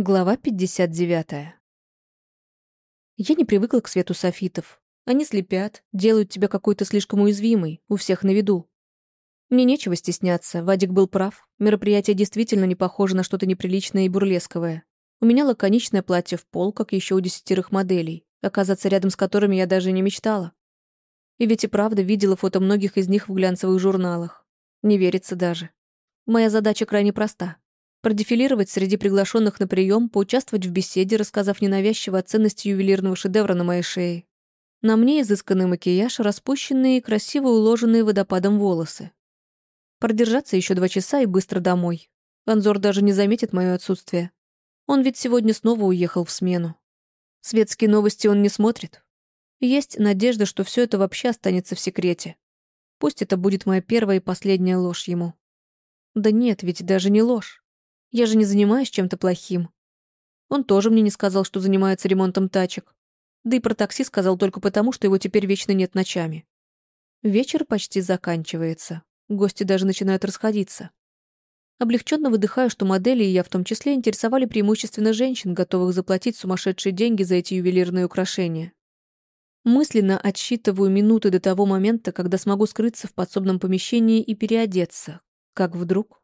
Глава 59. Я не привыкла к свету софитов. Они слепят, делают тебя какой-то слишком уязвимой, у всех на виду. Мне нечего стесняться, Вадик был прав. Мероприятие действительно не похоже на что-то неприличное и бурлесковое. У меня лаконичное платье в пол, как еще у десятерых моделей, оказаться рядом с которыми я даже не мечтала. И ведь и правда видела фото многих из них в глянцевых журналах. Не верится даже. Моя задача крайне проста продефилировать среди приглашенных на прием, поучаствовать в беседе, рассказав ненавязчиво о ценности ювелирного шедевра на моей шее. На мне изысканный макияж, распущенные и красиво уложенные водопадом волосы. Продержаться еще два часа и быстро домой. Анзор даже не заметит мое отсутствие. Он ведь сегодня снова уехал в смену. Светские новости он не смотрит. Есть надежда, что все это вообще останется в секрете. Пусть это будет моя первая и последняя ложь ему. Да нет, ведь даже не ложь. Я же не занимаюсь чем-то плохим. Он тоже мне не сказал, что занимается ремонтом тачек. Да и про такси сказал только потому, что его теперь вечно нет ночами. Вечер почти заканчивается. Гости даже начинают расходиться. Облегченно выдыхаю, что модели, и я в том числе, интересовали преимущественно женщин, готовых заплатить сумасшедшие деньги за эти ювелирные украшения. Мысленно отсчитываю минуты до того момента, когда смогу скрыться в подсобном помещении и переодеться, как вдруг